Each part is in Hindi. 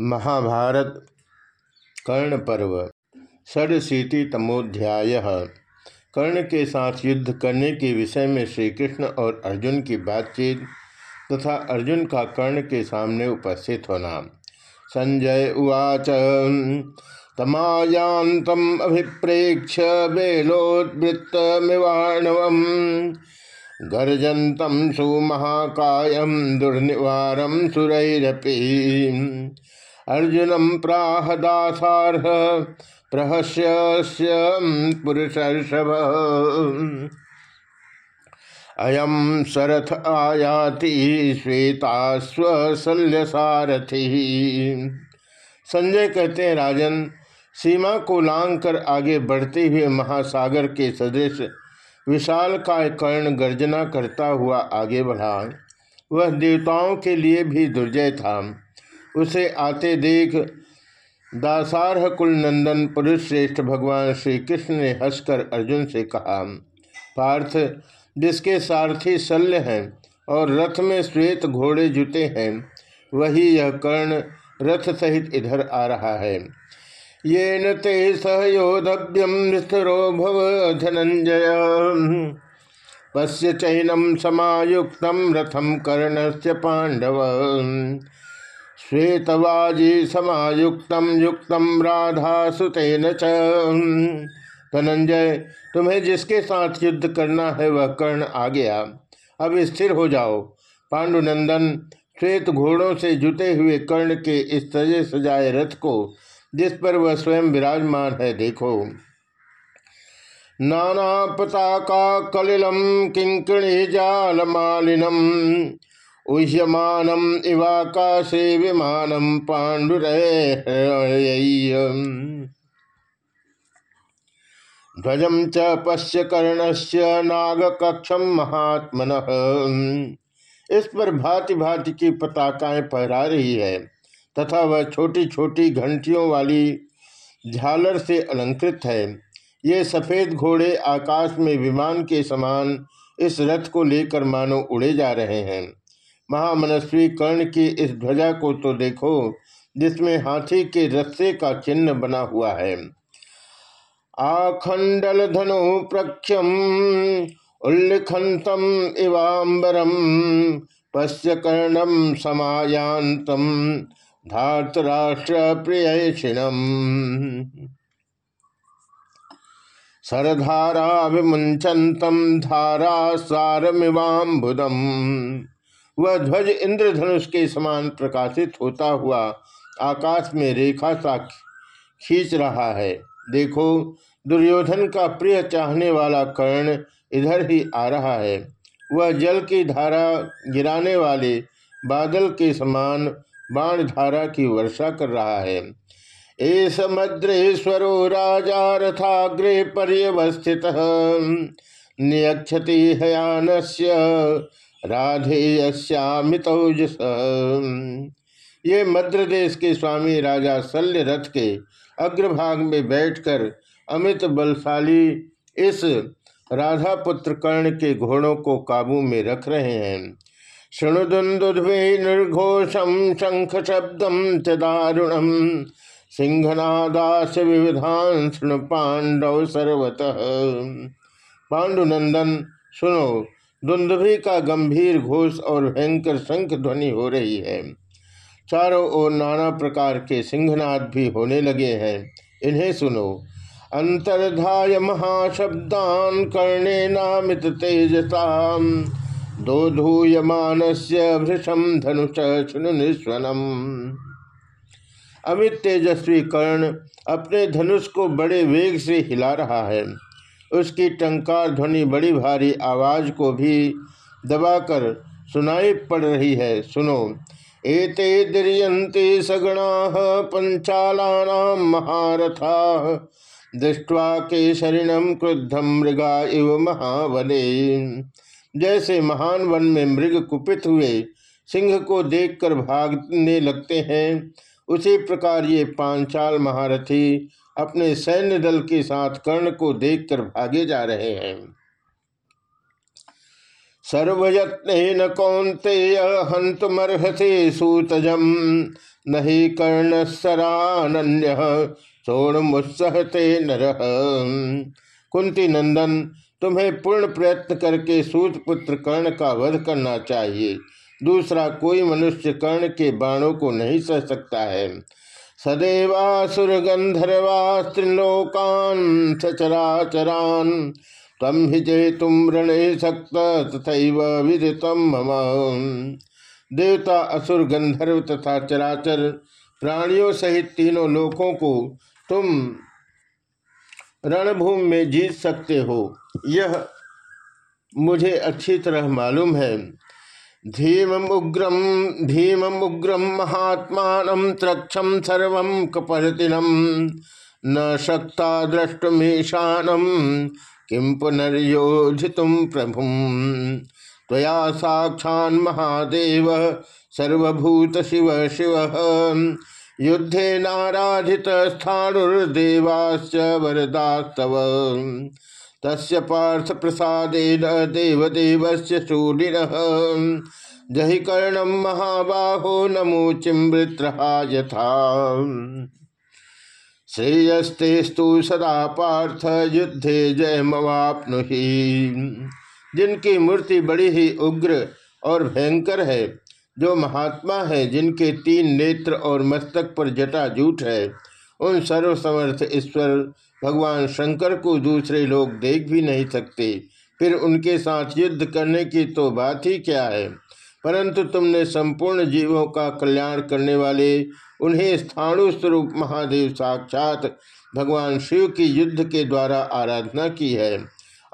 महाभारत कर्ण पर्व। षडशीति तमोध्याय। कर्ण के साथ युद्ध करने के विषय में श्री कृष्ण और अर्जुन की बातचीत तथा अर्जुन का कर्ण के सामने उपस्थित होना। संजय उवाच तमायांतम अभिप्रेक्ष मिवाणव गर्जन्तम सुमहाकायम दुर्निवारम सुरैरपी। अर्जुनम प्राह दासारह प्रहस्य अयम सरथ आयाति श्वेतास्वशल्य सारथि संजय कहते हैं, राजन, सीमा को लांग कर आगे बढ़ते हुए महासागर के सदृश विशाल का कर्ण गर्जना करता हुआ आगे बढ़ा। वह देवताओं के लिए भी दुर्जय था। उसे आते देख दासारह कुल नंदन पुरुष श्रेष्ठ भगवान श्री कृष्ण ने हंसकर अर्जुन से कहा, पार्थ, जिसके सारथी शल्य हैं और रथ में श्वेत घोड़े जुते हैं, वही यह कर्ण रथ सहित इधर आ रहा है। ये न सहयोधव्यम स्थिरो भव धनंजय। पश्य चैनम समायुक्त रथम कर्ण से पांडव श्वेतवाजी समायुक्त युक्त राधा सुतेन च। धनंजय, तुम्हें जिसके साथ युद्ध करना है वह कर्ण आ गया। अब स्थिर हो जाओ। पांडुनंदन, श्वेत घोड़ों से जुटे हुए कर्ण के इस सजे सजाए रथ को, जिस पर वह स्वयं विराजमान है, देखो। नाना पताका कलिलम, किंकणी जाल मालिनम उह्यमानम इवाकाशे विमानम पांडुर ध्वज च पश्य कर्णस्य नागकक्षम महात्मन। इस पर भांति भांति की पताकाएँ फहरा रही है, तथा वह छोटी छोटी घंटियों वाली झालर से अलंकृत है। ये सफ़ेद घोड़े आकाश में विमान के समान इस रथ को लेकर मानो उड़े जा रहे हैं। महामनस्वी कर्ण की इस ध्वजा को तो देखो, जिसमें हाथी के रस्से का चिन्ह बना हुआ है। आखंडल धनु प्रख्यम उल्लिखंतम इवाम्बरम, पश्य कर्णम समायांतम धातराष्ट्र प्रिय सरधारा विमुंचंतम धारा सारमिवाम्बुदम वह ध्वज इंद्रधनुष के समान प्रकाशित होता हुआ आकाश में रेखा सा खींच रहा है। देखो, दुर्योधन का प्रिय चाहने वाला कर्ण इधर ही आ रहा है। वह जल की धारा गिराने वाले बादल के समान बाण धारा की वर्षा कर रहा है। एस मद्रेश्वरो राजा रथाग्रे पर्यवस्थित। नियक्षति हयान राधेयश्यामितौजस ये मध्य देश के स्वामी राजा शल्य रथ के अग्रभाग में बैठकर अमित बलशाली इस राधा पुत्र कर्ण के घोड़ों को काबू में रख रहे हैं। शृणुदुन्दुद्वे निर्घोषम शंख शब्दम च दारुणम सिंहनादास विविधान शृणु पांडव सर्वतः। पांडुनंदन, सुनो। दुंदुभी का गंभीर घोष और भयंकर शंख ध्वनि हो रही है। चारों ओर नाना प्रकार के सिंहनाद भी होने लगे हैं। इन्हें सुनो। अंतर्धाय महाशब्दान कर्णे नामित तेजसा। दो धूयमान से भृषम धनुष निस्वनम अमित तेजस्वी कर्ण अपने धनुष को बड़े वेग से हिला रहा है। उसकी टंकार ध्वनि बड़ी भारी आवाज़ को भी दबाकर सुनाई पड़ रही है। सुनो। एते दीयते सगणा पंचाला महारथा दृष्टवा केसरिणम क्रुद्धम मृगा इव महावने। जैसे महान वन में मृग कुपित हुए, सिंह को देखकर भागने लगते हैं, उसी प्रकार ये पांचाल महारथी अपने सैन्य दल के साथ कर्ण को देखकर भागे जा रहे हैं। सर्वयत्न कौंतेय हंतमर्हसे सूतजम नहीं कर्ण सरान्य सोण मुत्सहते नर। कुंती नंदन, तुम्हें पूर्ण प्रयत्न करके सूत पुत्र कर्ण का वध करना चाहिए। दूसरा कोई मनुष्य कर्ण के बाणों को नहीं सह सकता है। सदैवासुर गंधर्वा त्रिलोकान सचराचरान तम ही जय तुम रण सक्त तथा विदितम मम। देवता, असुर गंधर्व तथा चराचर प्राणियों सहित तीनों लोकों को तुम रणभूमि में जीत सकते हो। यह मुझे अच्छी तरह मालूम है। धीम उग्रम धीम उग्रम महात्मा त्रक्षम सर्व कपर्तिनम न शक्ता द्रष्टुमीशानम किम पुनर्योजित प्रभु। त्वया साक्षा महादेव, सर्वभूत शिव शिव। युद्धे नाराधित स्थाणुर्देवाश्च वरदास्तव। तस्य पार्थ प्रसादेन देवदेवस्य शूलिनः जहि कर्णम महाबाहो नमोचिमृत्रहा यथा श्रेयस्तेस्तु सदा पार्थ युद्धे जयमवाप्नुहि। जिनकी मूर्ति बड़ी ही उग्र और भयंकर है, जो महात्मा है, जिनके तीन नेत्र और मस्तक पर जटा जूट है, उन सर्वसमर्थ ईश्वर भगवान शंकर को दूसरे लोग देख भी नहीं सकते। फिर उनके साथ युद्ध करने की तो बात ही क्या है? परंतु तुमने संपूर्ण जीवों का कल्याण करने वाले, उन्हें स्थाणु स्वरूप महादेव साक्षात भगवान शिव की युद्ध के द्वारा आराधना की है।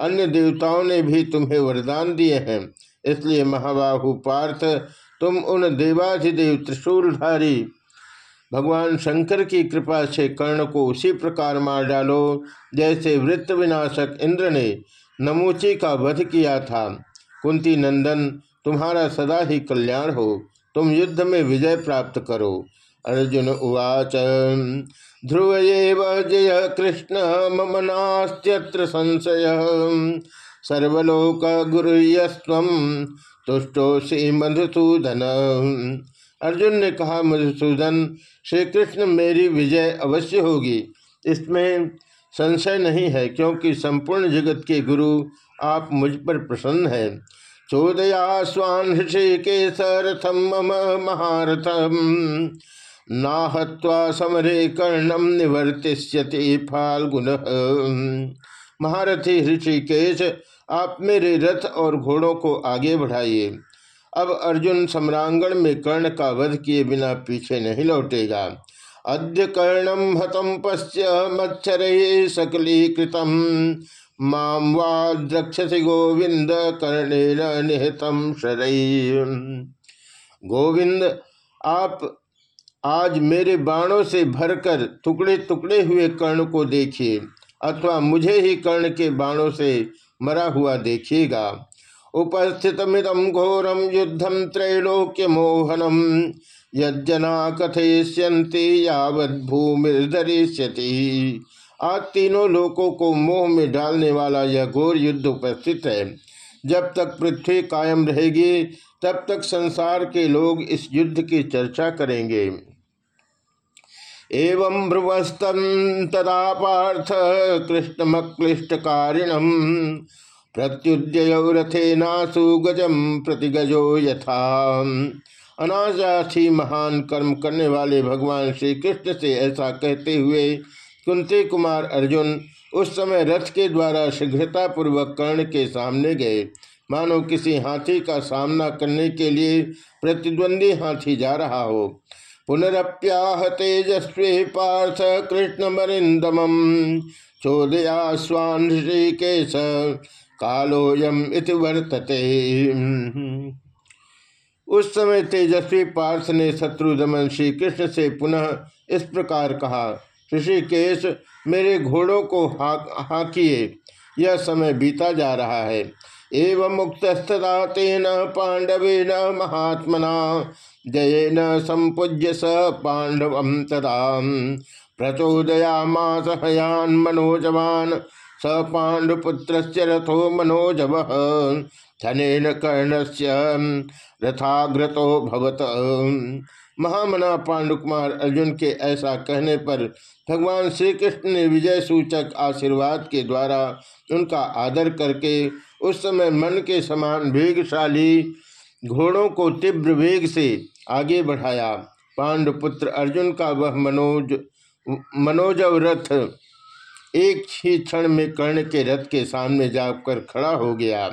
अन्य देवताओं ने भी तुम्हें वरदान दिए हैं। इसलिए महाबाहु पार्थ, तुम उन देवाधिदेव त्रिशूलधारी भगवान शंकर की कृपा से कर्ण को उसी प्रकार मार डालो, जैसे वृत्त विनाशक इंद्र ने नमूची का वध किया था। कुंती नंदन, तुम्हारा सदा ही कल्याण हो, तुम युद्ध में विजय प्राप्त करो। अर्जुन उवाच, ध्रुव जय कृष्ण, मम नास्त्यत्र संशय। सर्वलोक गुरु तुष्टो श्री मधुसूदन। अर्जुन ने कहा, मधुसूदन श्री कृष्ण मेरी विजय अवश्य होगी। इसमें संशय नहीं है, क्योंकि संपूर्ण जगत के गुरु आप मुझ पर प्रसन्न हैं। चोदया स्वान के सरथम मम महारथम नाहत्वा समरे कर्णम निवर्तिष्यति फाल्गुन। महारथी ऋषिकेश, आप मेरे रथ और घोड़ों को आगे बढ़ाइए। अब अर्जुन सम्रांगण में कर्ण का वध किए बिना पीछे नहीं लौटेगा। अद्य कर्णम हतम पश्य मच्छर सकलीकृतम। माम द्रक्षसी गोविंद कर्णेन निहतम गोविंद आप आज मेरे बाणों से भरकर टुकड़े टुकड़े हुए कर्ण को देखिए, अथवा मुझे ही कर्ण के बाणों से मरा हुआ देखिएगा। उपस्थितमिदम घोरम युद्धम त्रैलोक्य मोहनम यज्जना कथयिष्यंति यावत भूमिर्धरिष्यति। आज तीनों लोकों को मोह में डालने वाला यह घोर युद्ध उपस्थित है। जब तक पृथ्वी कायम रहेगी, तब तक संसार के लोग इस युद्ध की चर्चा करेंगे। एवं भ्रुवस्तम तदा पार्थ कृष्णमक्लिष्टकारिणम प्रत्युद्यरथेनासु गजम प्रतिगजो यथा। अनाजाथी महान कर्म करने वाले भगवान श्री कृष्ण से ऐसा कहते हुए कुंती कुमार अर्जुन उस समय रथ के द्वारा शीघ्रता पूर्वक कर्ण के सामने गए। मानो किसी हाथी का सामना करने के लिए प्रतिद्वंदी हाथी जा रहा हो। पुनरप्याह तेजस्वी पार्थ कृष्ण मरिंदम चोदया स्वान ऋषिकेश कालोयम इति वर्तते। उस समय तेजस्वी पार्थ ने शत्रु दमन श्री कृष्ण से पुनः इस प्रकार कहा, ऋषिकेश, मेरे घोड़ों को हाकिए। यह समय बीता जा रहा है। एवं मुक्तस्तदा तेन पांडवेन, महात्मना, जयेन संपूज्य स पांडव तदा। प्रचोदयामास हयान मनोजवान स पांडुपुत्र रथो मनोजव, धनेन कर्ण से रथाग्रतो भवत। महामना पांडुकुमार अर्जुन के ऐसा कहने पर भगवान श्री कृष्ण ने विजय सूचक आशीर्वाद के द्वारा उनका आदर करके उस समय मन के समान वेगशाली घोड़ों को तीव्र वेग से आगे बढ़ाया। पांडुपुत्र अर्जुन का वह मनोज, मनोजव रथ एक ही क्षण में कर्ण के रथ के सामने जाकर खड़ा हो गया।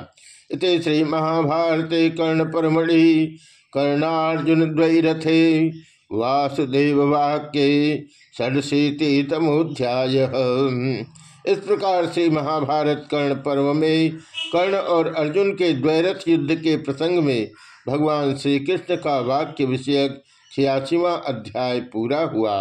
इत श्री महाभारते कर्ण परमढ़ि कर्णार्जुन द्वैरथे, वासुदेव वाक्य षडशीति तमोध्याय इस प्रकार से महाभारत कर्ण पर्व में कर्ण और अर्जुन के द्वैरथ युद्ध के प्रसंग में भगवान श्री कृष्ण का वाक्य विषयक छियासीवा अध्याय पूरा हुआ।